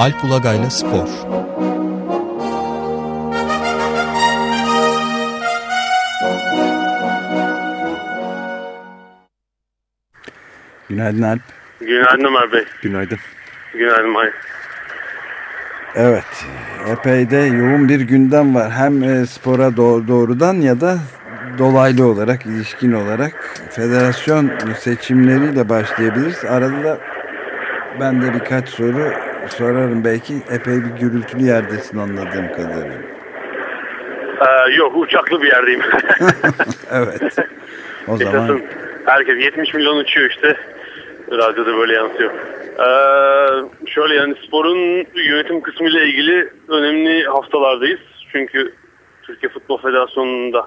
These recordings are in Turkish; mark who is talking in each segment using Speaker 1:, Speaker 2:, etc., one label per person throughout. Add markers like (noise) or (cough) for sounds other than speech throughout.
Speaker 1: Alp Ulagay'la Spor
Speaker 2: Günaydın Alp.
Speaker 3: Günaydın Ömer Bey.
Speaker 2: Günaydın.
Speaker 3: Günaydın May.
Speaker 2: Evet, epey de yoğun bir gündem var. Hem e, spora doğrudan ya da dolaylı olarak, ilişkin olarak federasyon seçimleriyle başlayabiliriz. Arada da ben de birkaç soru sorarım. Belki epey bir gürültülü yerdesin anladığım kadarıyla.
Speaker 3: Ee, yok, uçaklı bir yerdeyim. (laughs)
Speaker 2: evet.
Speaker 3: O zaman... Esasın, herkes 70 milyon uçuyor işte. Radyoda böyle yansıyor. Ee, şöyle yani sporun yönetim kısmı ile ilgili önemli haftalardayız. Çünkü Türkiye Futbol Federasyonu'nda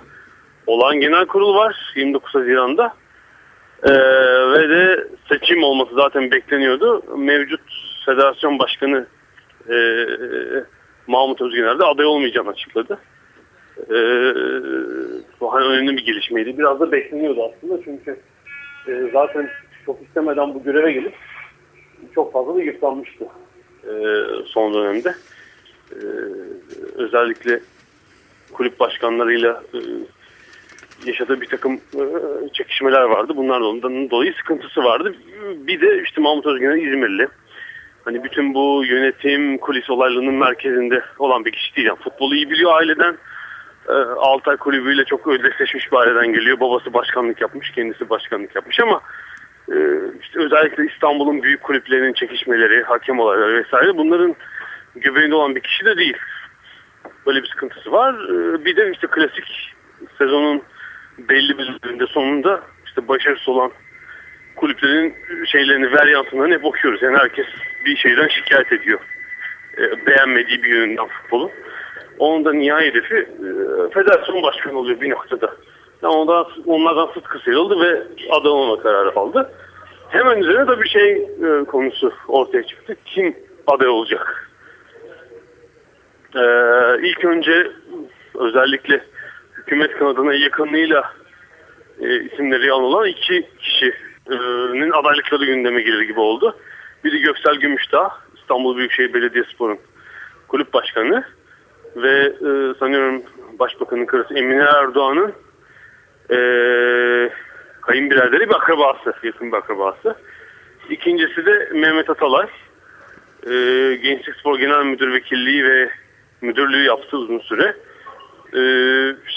Speaker 3: olan genel kurul var 29 Haziran'da. Ee, ve de seçim olması zaten bekleniyordu. Mevcut federasyon başkanı e, Mahmut Özgener de aday olmayacağını açıkladı. E, bu hani önemli bir gelişmeydi. Biraz da bekleniyordu aslında çünkü e, zaten çok istemeden bu göreve gelip çok fazla da yıpranmıştı e, son dönemde. E, özellikle kulüp başkanlarıyla e, yaşadığı bir takım e, çekişmeler vardı. Bunlardan dolayı sıkıntısı vardı. Bir de işte Mahmut Özgün'ün İzmirli. Hani bütün bu yönetim kulis olaylarının merkezinde olan bir kişi değil. Yani futbolu iyi biliyor aileden. E, Altay kulübüyle çok özdeşleşmiş bir aileden geliyor. Babası başkanlık yapmış, kendisi başkanlık yapmış ama e, işte özellikle İstanbul'un büyük kulüplerinin çekişmeleri, hakem olayları vesaire bunların göbeğinde olan bir kişi de değil. Böyle bir sıkıntısı var. E, bir de işte klasik sezonun belli bir bölümünde sonunda işte başarısı olan kulüplerin şeylerini, varyanslarını hep okuyoruz. Yani herkes bir şeyden şikayet ediyor. E, beğenmediği bir yönünden futbolu. Onun da nihai hedefi e, federasyon başkanı oluyor bir noktada. Yani ondan, onlardan sıtkı sıyrıldı ve aday olma kararı aldı. Hemen üzerine de bir şey e, konusu ortaya çıktı. Kim aday olacak? Ee, ilk önce özellikle hükümet kanadına yakınlığıyla e, isimleri anılan iki kişinin adaylıkları gündeme gelir gibi oldu. Biri Göksel Gümüşdağ, İstanbul Büyükşehir Belediyespor'un kulüp başkanı ve e, sanıyorum Başbakanın karısı Emine Erdoğan'ın e, kayınbiraderi bir akrabası, yakın bir akrabası. İkincisi de Mehmet Atalay, e, Gençlik Spor Genel Müdür Vekilliği ve müdürlüğü yaptı uzun süre. E,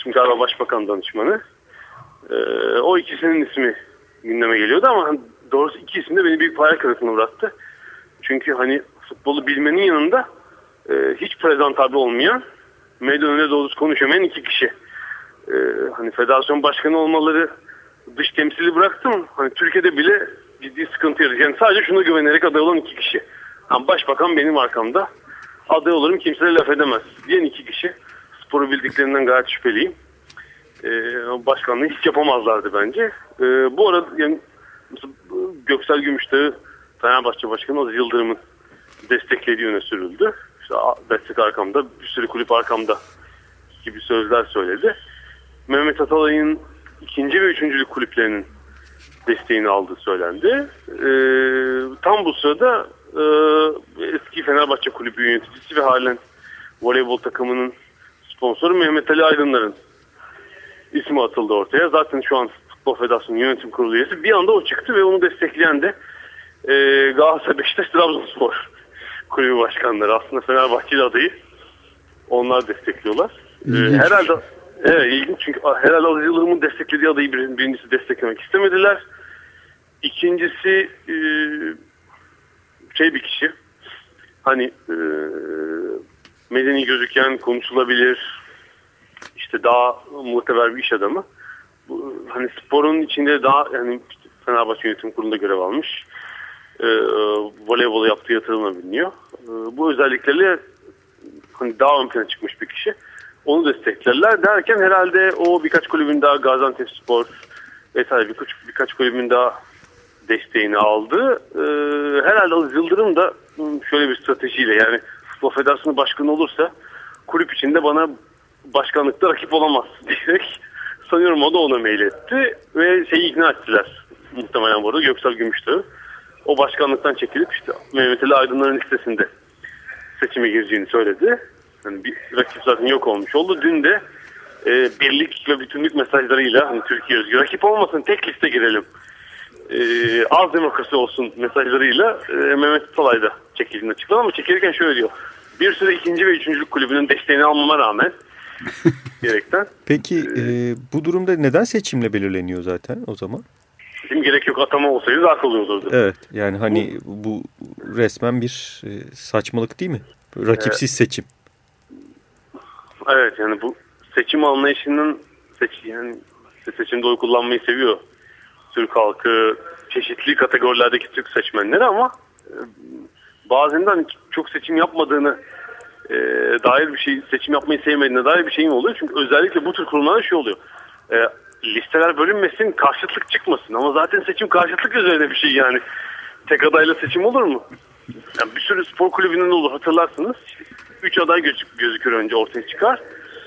Speaker 3: şimdi galiba Başbakan danışmanı. E, o ikisinin ismi gündeme geliyordu ama doğrusu iki isim de beni büyük hayal kırıklığına uğrattı. Çünkü hani futbolu bilmenin yanında e, hiç prezentable olmayan, medya önünde doğrusu konuşamayan iki kişi. E, hani federasyon başkanı olmaları dış temsili bıraktım. Hani Türkiye'de bile ciddi sıkıntı yaratıyor. Yani sadece şuna güvenerek aday olan iki kişi. Yani başbakan benim arkamda. Aday olurum kimse laf edemez. Diyen iki kişi. Sporu bildiklerinden gayet şüpheliyim. Ee, başkanlığı hiç yapamazlardı bence. Ee, bu arada yani Göksel Gümüşdağ'ı Fenerbahçe Başkanı Yıldırım'ın desteklediği öne sürüldü. İşte destek arkamda, bir sürü kulüp arkamda gibi sözler söyledi. Mehmet Atalay'ın ikinci ve üçüncülük kulüplerinin desteğini aldığı söylendi. Ee, tam bu sırada e, eski Fenerbahçe kulübü yöneticisi ve halen voleybol takımının sponsoru Mehmet Ali Aydınlar'ın ismi atıldı ortaya. Zaten şu an Futbol Federasyonu Yönetim Kurulu üyesi. Bir anda o çıktı ve onu destekleyen de e, Galatasaray Beşiktaş Trabzonspor (laughs) kulübü başkanları. Aslında Fenerbahçeli adayı onlar destekliyorlar. E, herhalde evet, ilginç çünkü herhalde Aziz Yıldırım'ın desteklediği adayı birincisi desteklemek istemediler. İkincisi e, şey bir kişi hani e, medeni gözüken konuşulabilir işte daha muhteber bir iş adamı. Bu, hani sporun içinde daha yani Fenerbahçe Yönetim Kurulu'nda görev almış. E, voleybolu yaptığı yatırımla biliniyor. E, bu özelliklerle hani daha ön plana çıkmış bir kişi. Onu desteklerler derken herhalde o birkaç kulübün daha Gaziantep Spor vesaire birkaç, birkaç kulübün daha desteğini aldı. E, herhalde Aziz Yıldırım da şöyle bir stratejiyle yani Futbol Federasyonu Başkanı olursa kulüp içinde bana başkanlıkta rakip olamaz (laughs) diyerek sanıyorum o da ona mail etti ve şeyi ikna ettiler muhtemelen bu arada Göksel Gümüştü. O başkanlıktan çekilip işte Mehmet Ali Aydınlar'ın listesinde seçime gireceğini söyledi. Yani bir rakip zaten yok olmuş oldu. Dün de e, birlik ve bütünlük mesajlarıyla hani Türkiye özgür rakip olmasın tek liste girelim. E, az demokrasi olsun mesajlarıyla e, Mehmet Talay da çekildiğini açıkladı ama çekilirken şöyle diyor. Bir süre ikinci ve üçüncülük kulübünün desteğini almama rağmen (laughs) gerekten.
Speaker 1: Peki e, bu durumda neden seçimle belirleniyor zaten o zaman?
Speaker 3: Seçim gerek yok atama olsaydı daha kolay olurdu.
Speaker 1: Evet yani hani bu, bu resmen bir e, saçmalık değil mi? Rakipsiz evet. seçim.
Speaker 3: Evet yani bu seçim anlayışının seç, yani seçimde oy kullanmayı seviyor Türk halkı çeşitli kategorilerdeki Türk seçmenleri ama e, bazen de hani çok seçim yapmadığını e, dair bir şey seçim yapmayı sevmediğine dair bir şeyim oluyor. Çünkü özellikle bu tür kurumlarda şey oluyor. E, listeler bölünmesin karşıtlık çıkmasın ama zaten seçim karşıtlık üzerine bir şey yani. Tek adayla seçim olur mu? Yani bir sürü spor kulübünün olur hatırlarsınız. Üç aday gözük, gözükür önce ortaya çıkar.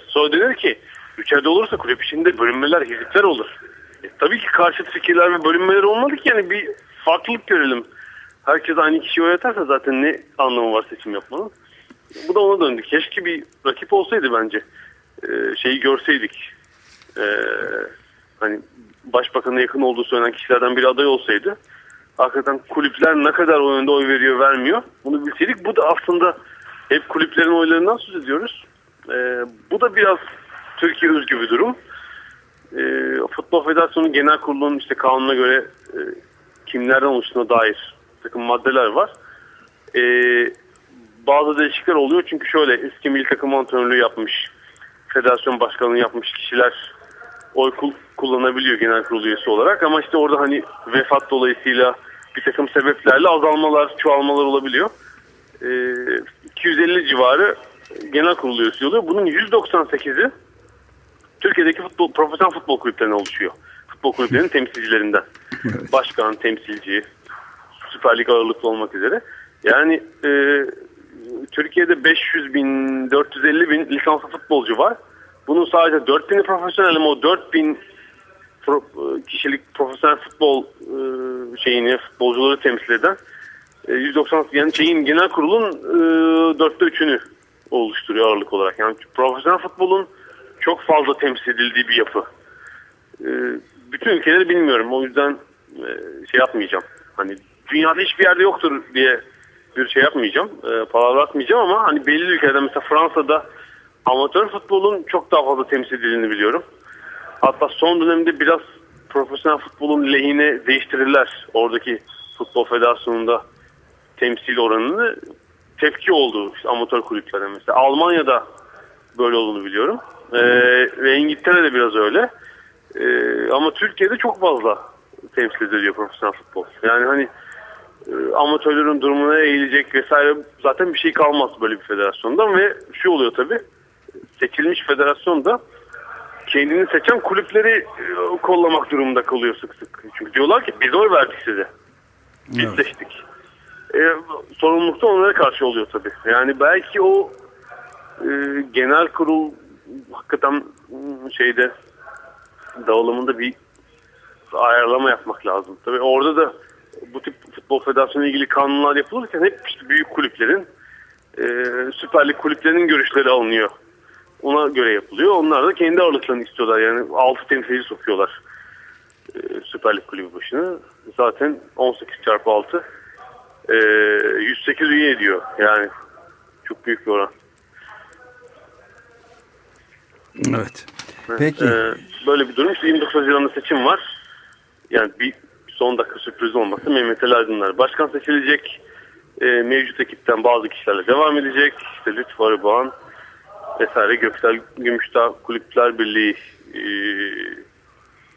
Speaker 3: Sonra denir ki üç aday olursa kulüp içinde bölünmeler, hizipler olur. E, tabii ki karşıt fikirler ve bölünmeler olmadı ki yani bir farklılık görelim. Herkes aynı kişiyi oynatarsa zaten ne anlamı var seçim yapmanın? Bu da ona döndü. Keşke bir rakip olsaydı bence. Ee, şeyi görseydik. Ee, hani başbakan'a yakın olduğu söylenen kişilerden bir aday olsaydı hakikaten kulüpler ne kadar o oy veriyor vermiyor bunu bilseydik. Bu da aslında hep kulüplerin oylarından söz ediyoruz. Ee, bu da biraz Türkiye özgü bir durum. Ee, Futbol Federasyonu Genel Kurulu'nun işte kanuna göre e, kimlerden oluştuğuna dair takım maddeler var. Ee, bazı değişiklikler oluyor çünkü şöyle eski milli takım antrenörlüğü yapmış, federasyon başkanlığı yapmış kişiler oy kullanabiliyor genel kurulu üyesi olarak ama işte orada hani vefat dolayısıyla bir takım sebeplerle azalmalar, çoğalmalar olabiliyor. Ee, 250 civarı genel kurulu üyesi oluyor. Bunun 198'i Türkiye'deki futbol, profesyonel futbol kulüplerine oluşuyor. Futbol kulüplerinin temsilcilerinden. Başkan, temsilci, Süper Lig ağırlıklı olmak üzere. Yani e, Türkiye'de 500 bin, 450 bin lisanslı futbolcu var. Bunun sadece 4000'i profesyonel ama o 4000 pro, kişilik profesyonel futbol e, şeyini, futbolcuları temsil eden e, 190 yani şeyin genel kurulun e, dörtte üçünü oluşturuyor ağırlık olarak. Yani profesyonel futbolun çok fazla temsil edildiği bir yapı. E, bütün ülkeleri bilmiyorum. O yüzden e, şey yapmayacağım. Hani dünyada hiçbir yerde yoktur diye bir şey yapmayacağım. E, palavra atmayacağım ama hani belli ülkelerde mesela Fransa'da amatör futbolun çok daha fazla temsil edildiğini biliyorum. Hatta son dönemde biraz profesyonel futbolun lehine değiştirirler. Oradaki futbol federasyonunda temsil oranını tepki oldu işte amatör kulüplere mesela. Almanya'da böyle olduğunu biliyorum. Ee, ve İngiltere'de biraz öyle. Ee, ama Türkiye'de çok fazla temsil ediliyor profesyonel futbol. Yani hani e, amatörlerin durumuna eğilecek vesaire zaten bir şey kalmaz böyle bir federasyondan ve şu oluyor tabi seçilmiş federasyon da kendini seçen kulüpleri e, kollamak durumunda kalıyor sık sık. Çünkü diyorlar ki biz oy verdik size. Biz evet. seçtik. E, sorumluluk da onlara karşı oluyor tabi. Yani belki o e, genel kurul hakikaten şeyde dağılımında bir ayarlama yapmak lazım. Tabi orada da bu tip futbol federasyonu ilgili kanunlar yapılırken hep işte büyük kulüplerin e, Süper Lig kulüplerinin görüşleri alınıyor. Ona göre yapılıyor. Onlar da kendi ağırlıklarını istiyorlar. Yani 6 temsilci sokuyorlar e, Süper Lig kulübü başına. Zaten 18 çarpı 6 e, 108 üye ediyor. Yani çok büyük bir oran.
Speaker 2: Evet. Peki. Ee,
Speaker 3: böyle bir durum. İşte 29 Haziran'da seçim var. Yani bir son dakika sürpriz olması Mehmet Ali Aydınlar başkan seçilecek. E, mevcut ekipten bazı kişilerle devam edecek. İşte Lütfü Arıboğan vesaire Göksel Gümüşdağ Kulüpler Birliği e,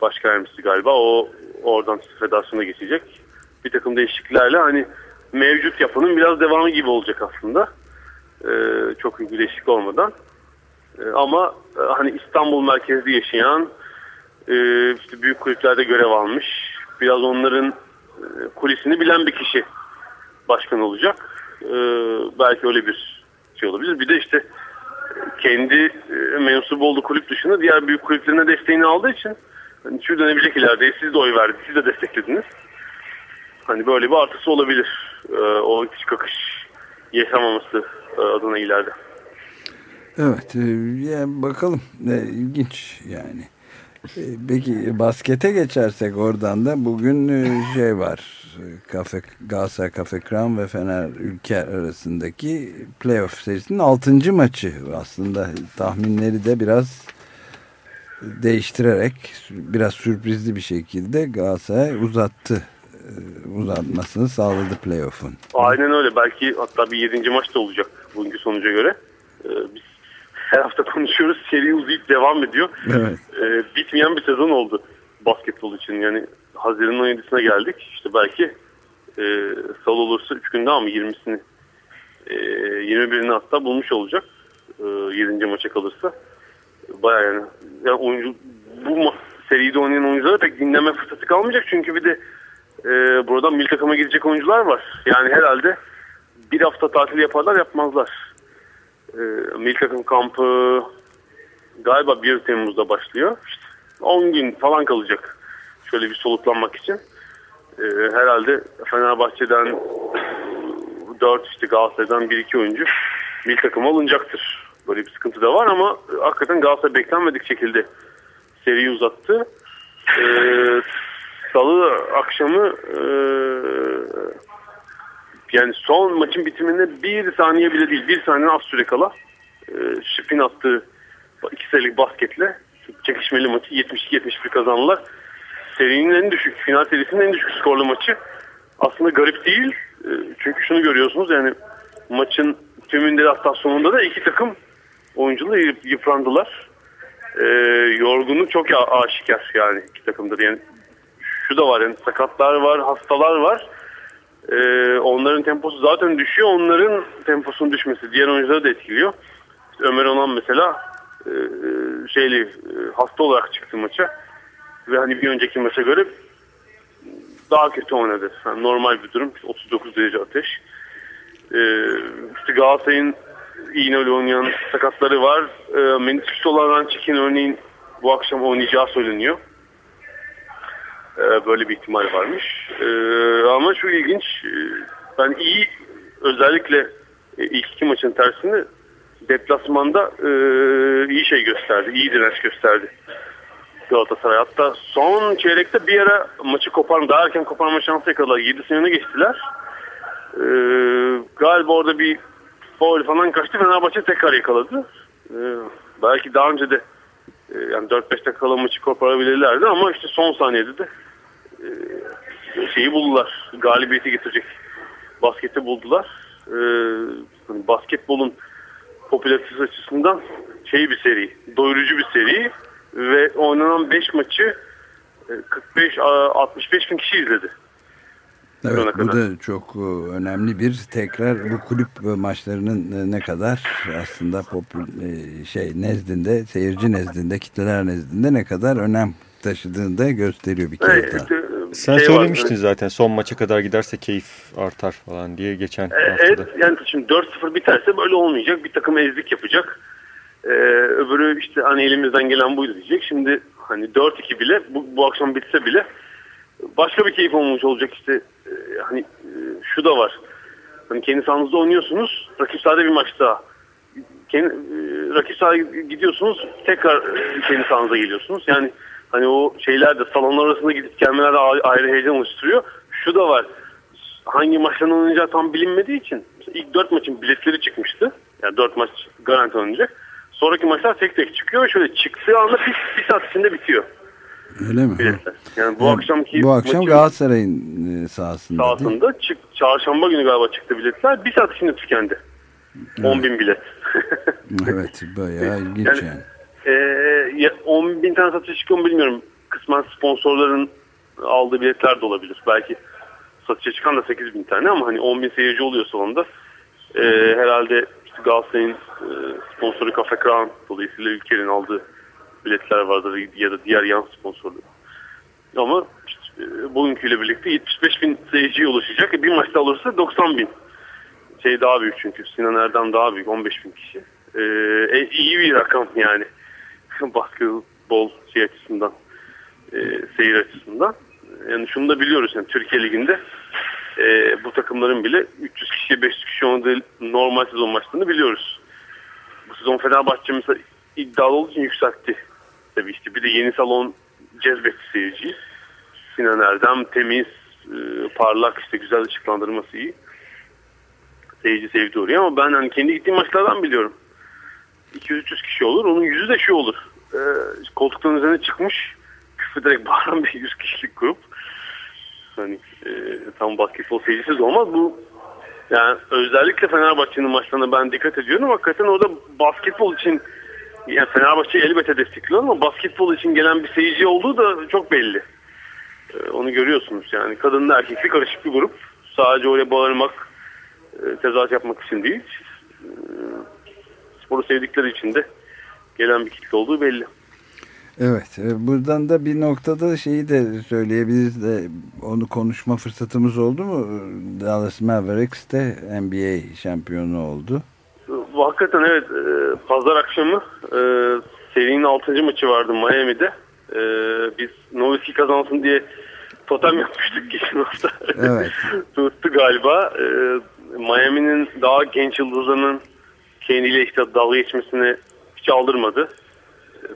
Speaker 3: başkan yardımcısı galiba. O oradan federasyona geçecek. Bir takım değişikliklerle hani mevcut yapının biraz devamı gibi olacak aslında. E, çok büyük bir değişiklik olmadan. E, ama e, hani İstanbul merkezli yaşayan e, işte büyük kulüplerde görev almış biraz onların e, kulisini bilen bir kişi başkan olacak. E, belki öyle bir şey olabilir. Bir de işte kendi e, mensup olduğu kulüp dışında diğer büyük kulüplerine desteğini aldığı için hani şu dönebilecek ileride siz de oy verdiniz, siz de desteklediniz. Hani böyle bir artısı olabilir. o iç kakış yaşamaması adına ileride.
Speaker 2: Evet, yani bakalım. Ne ilginç yani. Peki baskete geçersek oradan da bugün şey var. Kafe, Galatasaray Kafe Kram ve Fener Ülker arasındaki playoff serisinin 6. maçı. Aslında tahminleri de biraz değiştirerek biraz sürprizli bir şekilde Galatasaray uzattı. Uzatmasını sağladı playoff'un.
Speaker 3: Aynen öyle. Belki hatta bir 7. maç da olacak bugünkü sonuca göre. Biz her hafta konuşuyoruz. Seri uzayıp devam ediyor.
Speaker 2: Evet.
Speaker 3: Bitmeyen bir sezon oldu basketbol için. Yani Haziran 17'sine geldik. İşte belki e, salı olursa 3 günde ama 20'sini e, 21'ini hatta bulmuş olacak. E, 7. maça kalırsa. Baya yani, yani oyuncu bu seride oynayan oyunculara pek dinleme fırsatı kalmayacak. Çünkü bir de e, buradan milli takıma gidecek oyuncular var. Yani herhalde bir hafta tatil yaparlar yapmazlar. E, milli takım kampı galiba 1 Temmuz'da başlıyor. İşte 10 gün falan kalacak. Şöyle bir soluklanmak için. E, herhalde Fenerbahçe'den 4 işte Galatasaray'dan 1-2 oyuncu milli takıma alınacaktır. Böyle bir sıkıntı da var ama hakikaten Galatasaray beklenmedik şekilde seriyi uzattı. E, Salı akşamı e, yani son maçın bitiminde bir saniye bile değil bir saniye az süre kala e, Şip'in attığı iki sayılık basketle çekişmeli maçı 72-71 kazandılar. Serinin en düşük, final serisinin en düşük skorlu maçı. Aslında garip değil. E, çünkü şunu görüyorsunuz yani maçın tümünde hatta sonunda da iki takım oyuncular yıprandılar. E, yorgunluk çok aşikar yani iki takımda. Yani şu da var yani sakatlar var, hastalar var. Ee, onların temposu zaten düşüyor. Onların temposunun düşmesi diğer oyuncuları da etkiliyor. İşte Ömer Onan mesela e, şeyli e, hasta olarak çıktı maça. Ve hani bir önceki maça göre daha kötü oynadı. Yani normal bir durum. 39 derece ateş. Ee, işte Galatasaray'ın iğneyle oynayan sakatları var. Ee, Menüsüs olan Çekin örneğin bu akşam oynayacağı söyleniyor. Ee, böyle bir ihtimal varmış. Ee, ama şu ilginç. E, ben iyi özellikle e, ilk iki maçın tersini deplasmanda e, iyi şey gösterdi. iyi direnç gösterdi. Galatasaray. Hatta son çeyrekte bir ara maçı koparma, daha erken koparma şansı yakaladılar. 7 senene geçtiler. Ee, galiba orada bir foul falan kaçtı. Fenerbahçe tekrar yakaladı. Ee, belki daha önce de yani 4-5 dakikala maçı koparabilirlerdi ama işte son saniyede de e, şeyi buldular. Galibiyeti getirecek basketi buldular. E, basketbolun popülaritesi açısından şey bir seri, doyurucu bir seri ve oynanan 5 maçı 45-65 bin kişi izledi.
Speaker 2: Evet bu da çok önemli bir tekrar bu kulüp maçlarının ne kadar aslında popül şey nezdinde seyirci nezdinde kitleler nezdinde ne kadar önem taşıdığını da gösteriyor bir kere
Speaker 3: evet,
Speaker 2: daha.
Speaker 1: Sen şey söylemiştin var, zaten son maça kadar giderse keyif artar falan diye geçen
Speaker 3: e, haftada. Evet yani şimdi 4-0 biterse böyle olmayacak. Bir takım ezdik yapacak. Ee, öbürü işte hani elimizden gelen buydu diyecek. Şimdi hani 4-2 bile bu, bu akşam bitse bile başka bir keyif olmuş olacak işte e, hani e, şu da var. Hani kendi sahanızda oynuyorsunuz. Rakip sahada bir maçta kendi, e, rakip sahaya gidiyorsunuz. Tekrar kendi sahanıza geliyorsunuz. Yani hani o şeyler de salonlar arasında gidip gelmeler de ayrı heyecan oluşturuyor. Şu da var. Hangi maçtan oynayacağı tam bilinmediği için ilk dört maçın biletleri çıkmıştı. Yani dört maç garanti oynayacak. Sonraki maçlar tek tek çıkıyor ve şöyle çıktığı anda bir, bir saat içinde bitiyor.
Speaker 2: Öyle mi?
Speaker 3: Biletler. Yani bu yani, akşamki
Speaker 2: bu akşam Galatasaray'ın e, sahasında.
Speaker 3: Sahasında çık, çarşamba günü galiba çıktı biletler. Bir saat içinde tükendi. Evet. 10 bin bilet. (laughs)
Speaker 2: evet bayağı (laughs) ilginç yani. yani.
Speaker 3: E, 10 bin tane satışa çıkıyor mu bilmiyorum. Kısmen sponsorların aldığı biletler de olabilir. Belki satışa çıkan da 8 bin tane ama hani 10 bin seyirci oluyor salonda. E, herhalde işte Galatasaray'ın e, sponsoru Cafe Crown dolayısıyla ülkenin aldığı biletler vardır ya da diğer yan sponsorları. Ama işte, e, bugünküyle birlikte 75 bin seyirciye ulaşacak. E, bir maçta olursa 90 bin. Şey daha büyük çünkü. Sinan Erdem daha büyük. 15 bin kişi. Ee, iyi bir rakam yani. (laughs) Basketbol şey açısından. E, seyir açısından. Yani şunu da biliyoruz. Yani Türkiye Ligi'nde e, bu takımların bile 300 kişiye 500 kişi oynadığı normal sezon maçlarını biliyoruz. Bu sezon Fenerbahçe mesela iddialı olduğu için yükseltti. Tabii işte bir de yeni salon cezbetti seyirciyi. Sinan Erdem temiz, e, parlak işte güzel ışıklandırması iyi. Seyirci sevdi oraya ama ben hani kendi gittiğim maçlardan biliyorum. 200-300 kişi olur. Onun yüzü de şu olur. E, koltukların üzerine çıkmış küfrederek (laughs) bağıran bir 100 kişilik grup. Hani e, tam basketbol seyircisiz olmaz. Bu yani özellikle Fenerbahçe'nin maçlarına ben dikkat ediyorum. Hakikaten orada basketbol için yani Fenerbahçe elbette destekliyor ama basketbol için gelen bir seyirci olduğu da çok belli. Ee, onu görüyorsunuz yani kadınla erkekli karışık bir grup. Sadece oraya bağırmak, e, tezahürat yapmak için değil. E, sporu sevdikleri için de gelen bir kitle olduğu belli.
Speaker 2: Evet, e, buradan da bir noktada şeyi de söyleyebiliriz de onu konuşma fırsatımız oldu mu? Dallas Mavericks de NBA şampiyonu oldu.
Speaker 3: Hakikaten evet, e, pazar akşamı e, serinin 6. maçı vardı Miami'de. Biz Nowitzki kazansın diye totem yapmıştık geçen hafta. Evet. (laughs) Tuttu galiba. Miami'nin daha genç yıldızlarının kendiyle işte dalga geçmesini hiç aldırmadı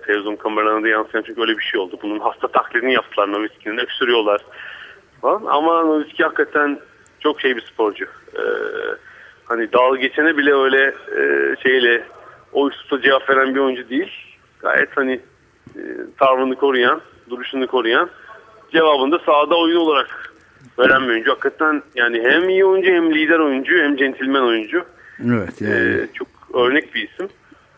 Speaker 3: televizyon kameralarına da yansıyan çünkü öyle bir şey oldu. Bunun hasta taklidini yaptılar Nowitzki'nin. Öksürüyorlar falan. Ama Nowitzki hakikaten çok şey bir sporcu. Ee, hani dalga geçene bile öyle e, şeyle o üstte cevap veren bir oyuncu değil. Gayet hani e, tavrını koruyan, duruşunu koruyan cevabında sahada oyun olarak veren bir oyuncu. Hakikaten yani hem iyi oyuncu hem lider oyuncu hem centilmen oyuncu.
Speaker 2: Evet yani.
Speaker 3: Ee, çok örnek bir isim.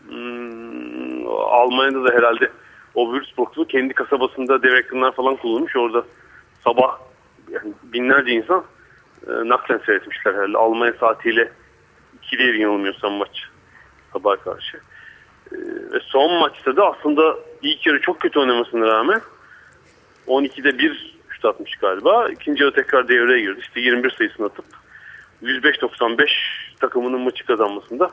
Speaker 3: Hmm, Almanya'da da herhalde o Würzburg'u kendi kasabasında dev ekranlar falan kullanmış. Orada sabah yani binlerce insan e, naklen seyretmişler herhalde. Almanya saatiyle 2'de yanılmıyorsam maç sabah karşı. E, ve son maçta da aslında ilk yarı çok kötü oynamasına rağmen 12'de 1 şut atmış galiba. İkinci yarı tekrar devreye girdi. İşte 21 sayısını atıp 105-95 takımının maçı kazanmasında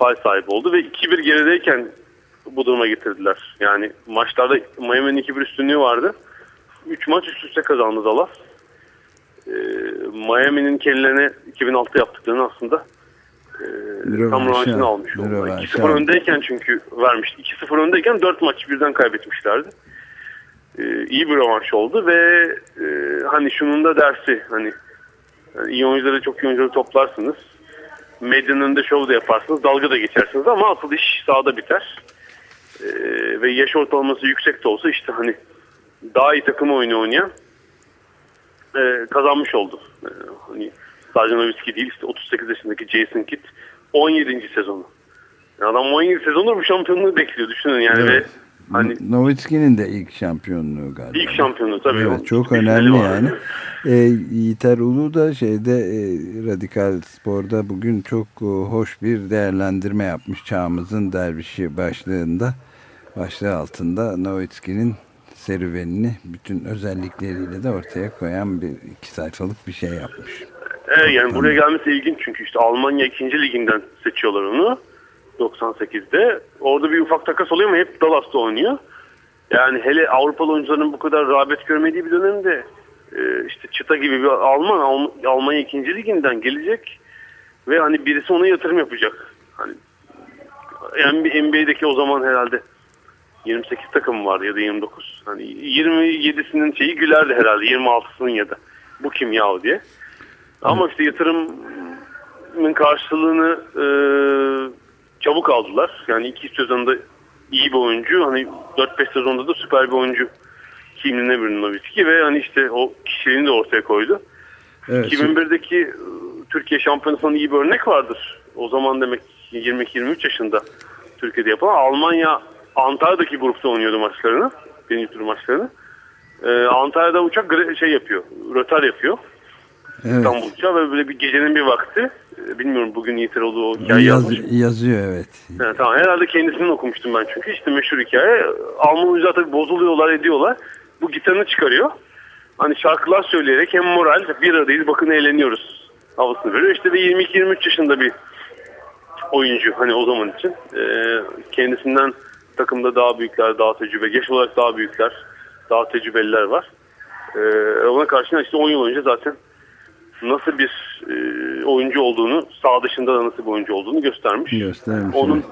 Speaker 3: pay sahibi oldu ve 2-1 gerideyken bu duruma getirdiler. Yani maçlarda Miami'nin 2-1 üstünlüğü vardı. 3 maç üst üste kazandı Dallas. Ee, Miami'nin kendilerine 2006 yaptıklarını aslında e, tam rövanşını almış oldu. 2-0 öndeyken çünkü vermişti. 2-0 öndeyken 4 maç birden kaybetmişlerdi. Ee, iyi bir rövanş oldu ve e, hani şunun da dersi hani yani iyi oyuncuları çok iyi oyuncuları toplarsınız medyanın önünde şov da yaparsınız, dalga da geçersiniz ama asıl iş sahada biter. Ee, ve yaş ortalaması yüksek de olsa işte hani daha iyi takım oyunu oynayan e, kazanmış oldu. E, hani sadece Nowitzki değil işte 38 yaşındaki Jason Kidd 17. sezonu. Yani adam 17 sezondur bu şampiyonluğu bekliyor düşünün yani evet. ve
Speaker 2: Hani, Nowitzki'nin de ilk şampiyonluğu galiba.
Speaker 3: İlk şampiyonluğu tabii.
Speaker 2: Evet, çok önemli yani. E, Yiğiter Ulu da şeyde e, Radikal Spor'da bugün çok e, hoş bir değerlendirme yapmış çağımızın dervişi başlığında. Başlığı altında Nowitzki'nin serüvenini bütün özellikleriyle de ortaya koyan bir iki sayfalık bir şey yapmış.
Speaker 3: Evet yani buraya gelmesi ilginç çünkü işte Almanya 2. liginden seçiyorlar onu. 98'de. Orada bir ufak takas oluyor ama hep Dallas'ta oynuyor. Yani hele Avrupalı oyuncuların bu kadar rağbet görmediği bir dönemde e, işte çıta gibi bir Alman Almanya ikinci liginden gelecek ve hani birisi ona yatırım yapacak. Hani NBA'deki o zaman herhalde 28 takım vardı ya da 29. Hani 27'sinin şeyi gülerdi herhalde 26'sının ya da bu kim yahu diye. Ama işte yatırımın karşılığını e, çabuk aldılar. Yani iki sezonda iyi bir oyuncu. Hani 4-5 sezonda da süper bir oyuncu kimliğine büründü Nowitzki ve hani işte o kişiliğini de ortaya koydu. Evet, 2001'deki ıı, Türkiye Şampiyonası'ndan iyi bir örnek vardır. O zaman demek 22-23 yaşında Türkiye'de yapılan Almanya Antalya'daki grupta oynuyordu maçlarını. Birinci tur maçlarını. Ee, Antalya'da uçak şey yapıyor. Rötar yapıyor. Evet. İstanbul'ca ve böyle bir gecenin bir vakti e, bilmiyorum bugün Yiğiter olduğu o hikaye
Speaker 2: Yaz, Yazıyor evet.
Speaker 3: Yani, tamam herhalde kendisinden okumuştum ben çünkü işte meşhur hikaye. Alman oyuncular tabii bozuluyorlar ediyorlar. Bu gitarını çıkarıyor. Hani şarkılar söyleyerek hem moral bir aradayız bakın eğleniyoruz havasını veriyor. İşte de 22-23 yaşında bir oyuncu hani o zaman için. Ee, kendisinden takımda daha büyükler, daha tecrübe, geç olarak daha büyükler, daha tecrübeliler var. Ee, ona karşına işte 10 yıl önce zaten nasıl bir e, oyuncu olduğunu, sağ dışında da nasıl bir oyuncu olduğunu göstermiş.
Speaker 2: Göstermiş.
Speaker 3: Onun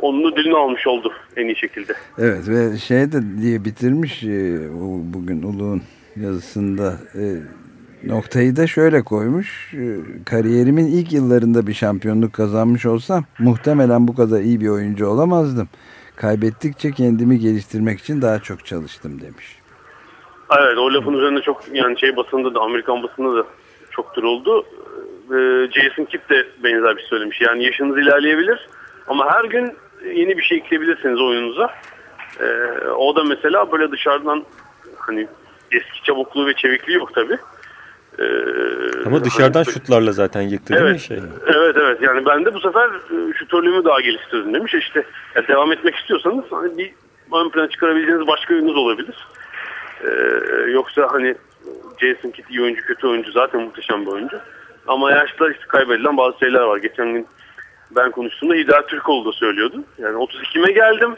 Speaker 3: onun ödülünü almış oldu en iyi şekilde.
Speaker 2: Evet ve şey de diye bitirmiş e, bugün Uluğ'un yazısında e, noktayı da şöyle koymuş. E, kariyerimin ilk yıllarında bir şampiyonluk kazanmış olsam muhtemelen bu kadar iyi bir oyuncu olamazdım. Kaybettikçe kendimi geliştirmek için daha çok çalıştım demiş.
Speaker 3: Evet o lafın üzerine çok yani şey basında da Amerikan basında da çok duruldu. Ee, Jason Kidd de benzer bir şey söylemiş. Yani yaşınız ilerleyebilir ama her gün yeni bir şey ekleyebilirsiniz oyununuza. Ee, o da mesela böyle dışarıdan hani eski çabukluğu ve çevikliği yok tabi.
Speaker 1: Ee, Ama dışarıdan hani, şutlarla zaten yıktı
Speaker 3: evet,
Speaker 1: değil mi şey?
Speaker 3: Evet evet yani ben de bu sefer e, şutörlüğümü daha geliştirdim demiş. İşte yani devam etmek istiyorsanız hani bir ön plana çıkarabileceğiniz başka yönünüz olabilir. Ee, yoksa hani Jason Kidd iyi oyuncu kötü oyuncu zaten muhteşem bir oyuncu. Ama yaşta işte kaybedilen bazı şeyler var. Geçen gün ben konuştuğumda Hidayet Türkoğlu da söylüyordu. Yani 32'me geldim.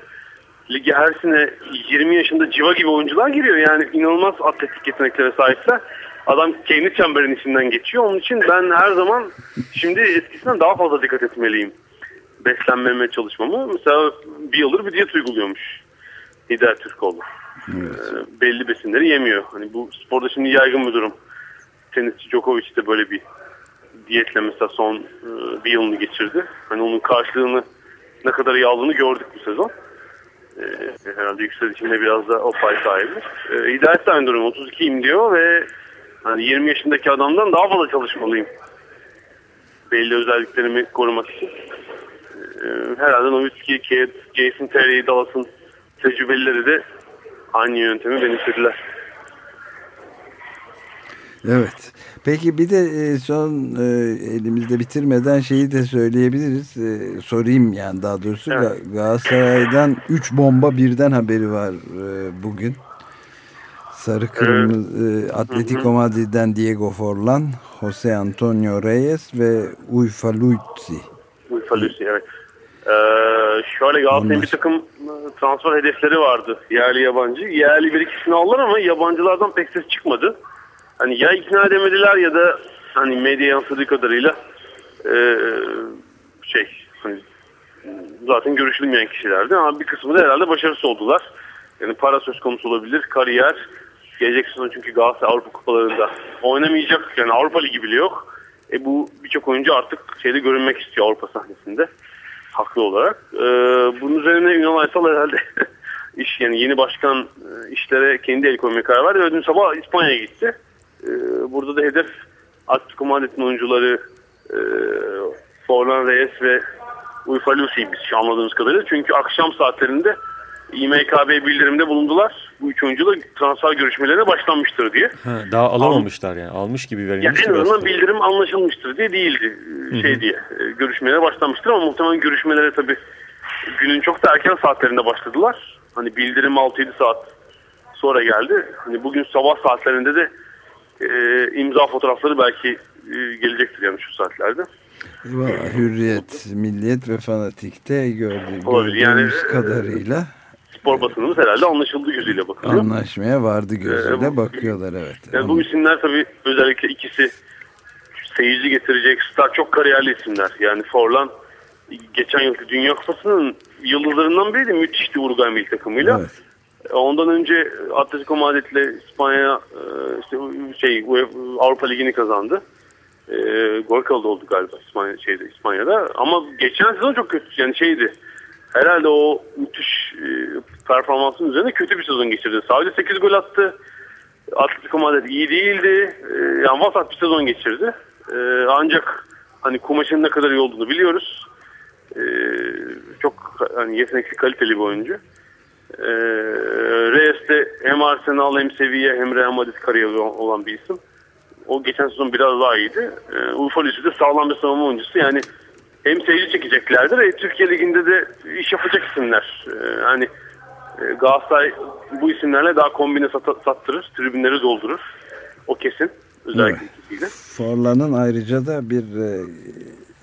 Speaker 3: Ligi her sene 20 yaşında civa gibi oyuncular giriyor. Yani inanılmaz atletik yeteneklere sahipler. Adam kendi çemberin içinden geçiyor. Onun için ben her zaman şimdi eskisinden daha fazla dikkat etmeliyim. Beslenmeme çalışmamı. Mesela bir yıldır bir diyet uyguluyormuş. Hidayet Türkoğlu. Evet. Ee, belli besinleri yemiyor. Hani bu sporda şimdi yaygın bir durum. Tenisçi Djokovic de böyle bir diyetle mesela son e, bir yılını geçirdi. Hani onun karşılığını ne kadar iyi aldığını gördük bu sezon. E, herhalde yükselişinde biraz da o pay sahibi. E, Hidayet de aynı durum. 32'yim diyor ve hani 20 yaşındaki adamdan daha fazla çalışmalıyım. Belli özelliklerimi korumak için. E, herhalde Novitski, Jason Terry, Dallas'ın tecrübelileri de aynı yöntemi benimsediler.
Speaker 2: Evet. Peki bir de e, son e, elimizde bitirmeden şeyi de söyleyebiliriz. E, sorayım yani daha doğrusu evet. Galatasaray'dan 3 bomba birden haberi var bugün. Sarı Kırmızı evet. Atletico Madrid'den Diego Forlan, Jose Antonio Reyes ve Uyfaluzzi.
Speaker 3: Uyfaluzzi evet. Ee, şöyle Galatasaray'ın bir takım transfer hedefleri vardı. Yerli yabancı. Yerli bir ikisini aldılar ama yabancılardan pek ses çıkmadı hani ya ikna edemediler ya da hani medya yansıdığı kadarıyla e, şey hani zaten görüşülmeyen kişilerdi ama bir kısmı da herhalde başarısız oldular. Yani para söz konusu olabilir, kariyer. Gelecek sezon çünkü Galatasaray Avrupa kupalarında oynamayacak. Yani Avrupa Ligi bile yok. E bu birçok oyuncu artık şeyde görünmek istiyor Avrupa sahnesinde. Haklı olarak. E, bunun üzerine Ünal Aysal herhalde (laughs) iş yani yeni başkan e, işlere kendi el koymaya karar verdi. Ve dün sabah İspanya'ya gitti. E, burada da hedef Atletico Madrid'in oyuncuları e, Forlan Reyes ve Uyfa Lucy'ymiş anladığımız kadarıyla. Çünkü akşam saatlerinde İMKB bildirimde bulundular. Bu üç oyuncuyla transfer görüşmelerine başlanmıştır diye.
Speaker 1: Ha, daha alamamışlar yani. Almış gibi verilmiş.
Speaker 3: Yani en azından bildirim anlaşılmıştır diye değildi. Hı-hı. Şey diye. E, görüşmelere başlanmıştır ama muhtemelen görüşmelere tabii günün çok da erken saatlerinde başladılar. Hani bildirim 6-7 saat sonra geldi. Hani bugün sabah saatlerinde de e, imza fotoğrafları belki e, gelecektir yani şu saatlerde.
Speaker 2: Valla Hürriyet, Milliyet ve Fanatik'te gördüğümüz yani, e, kadarıyla
Speaker 3: spor basınımız herhalde anlaşıldığı gözüyle bakıyor.
Speaker 2: Anlaşmaya vardı gözüyle ee, bakıyorlar evet.
Speaker 3: Yani bu isimler tabii özellikle ikisi seyirci getirecek star çok kariyerli isimler. Yani Forlan geçen yılki Dünya Kupası'nın yıldızlarından biriydi. Müthişti Uruguay milli takımıyla. Evet. Ondan önce Atletico Madrid'le İspanya e, işte şey Avrupa Ligi'ni kazandı. E, gol kaldı oldu galiba İspanya şeyde İspanya'da. Ama geçen sezon çok kötü yani şeydi. Herhalde o müthiş e, performansın üzerine kötü bir sezon geçirdi. Sadece 8 gol attı. Atletico Madrid iyi değildi. yani vasat bir sezon geçirdi. ancak hani kumaşın ne kadar iyi olduğunu biliyoruz. çok hani yetenekli kaliteli bir oyuncu. E, Reyes de hem Arsenal hem Sevilla hem Real Madrid kariyeri olan bir isim. O geçen sezon biraz daha iyiydi. E, de sağlam bir savunma oyuncusu. Yani hem seyirci çekeceklerdir. E, Türkiye Ligi'nde de iş yapacak isimler. E, hani e, Galatasaray bu isimlerle daha kombine sat sattırır. Tribünleri doldurur. O kesin. Özellikle
Speaker 2: evet. Forlan'ın ayrıca da bir e,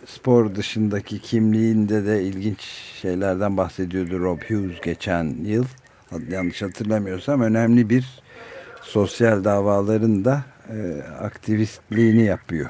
Speaker 2: spor dışındaki kimliğinde de ilginç şeylerden bahsediyordu Rob Hughes geçen yıl. Yanlış hatırlamıyorsam önemli bir sosyal davaların da e, aktivistliğini yapıyor.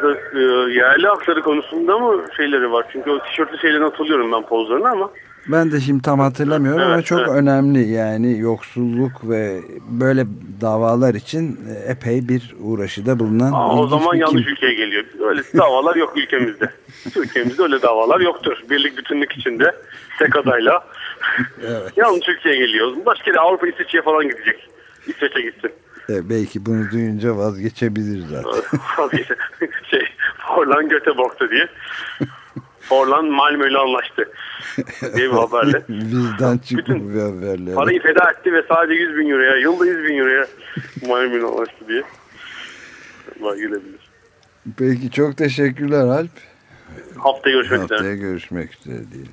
Speaker 3: Evet e, yerli hakları konusunda mı şeyleri var? Çünkü o tişörtlü şeylerini hatırlıyorum ben pozlarını ama.
Speaker 2: Ben de şimdi tam hatırlamıyorum
Speaker 3: Evet,
Speaker 2: ama çok
Speaker 3: evet.
Speaker 2: önemli yani yoksulluk ve böyle davalar için epey bir uğraşıda bulunan
Speaker 3: Aa, o zaman
Speaker 2: bir
Speaker 3: yanlış
Speaker 2: kim-
Speaker 3: ülkeye geliyor. Öyle davalar yok ülkemizde. (laughs) ülkemizde öyle davalar yoktur. Birlik bütünlük içinde tek adayla. (laughs) yanlış ülkeye geliyor. Başka bir Avrupa İsviçre'ye falan gidecek. İsveç'e gitsin.
Speaker 2: E, belki bunu duyunca vazgeçebilir zaten. (laughs) (laughs)
Speaker 3: Şey, Forlan Göteborg'da diye. Forlan Malmö ile anlaştı. diye bir (laughs) haberle.
Speaker 2: Bizden çıkmış bir haberler.
Speaker 3: Parayı feda etti ve sadece 100 bin euroya, yılda 100 bin euroya Malmö ile anlaştı diye. Var gelebilir.
Speaker 2: Peki çok teşekkürler Alp.
Speaker 3: Haftaya görüşmek üzere.
Speaker 2: Haftaya görüşmek üzere diyelim.